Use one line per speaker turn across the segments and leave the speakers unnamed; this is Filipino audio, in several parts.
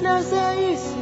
closer you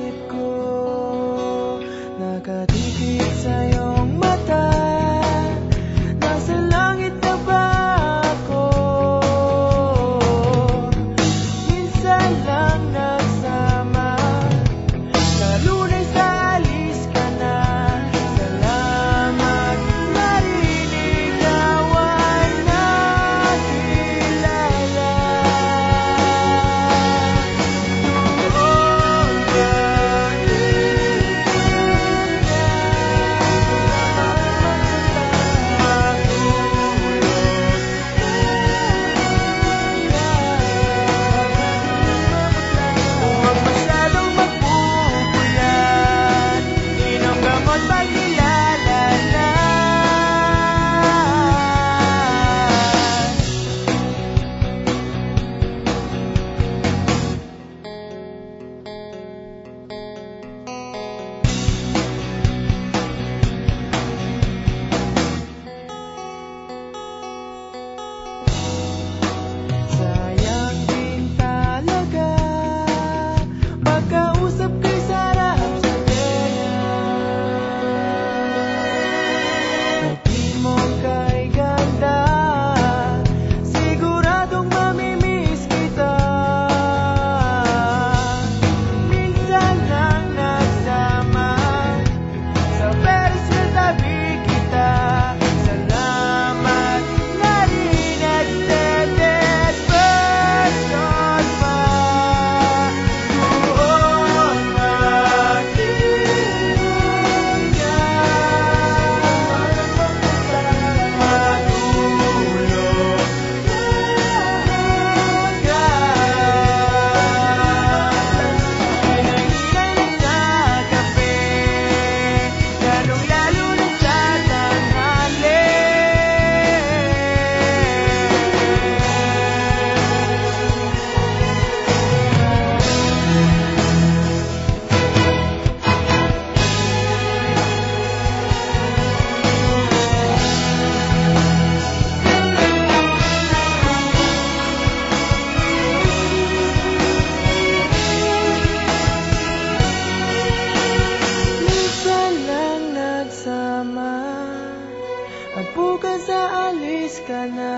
ka na.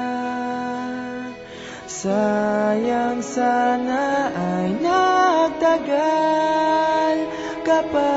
Sayang sana ay nagtagal ka pa